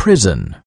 prison.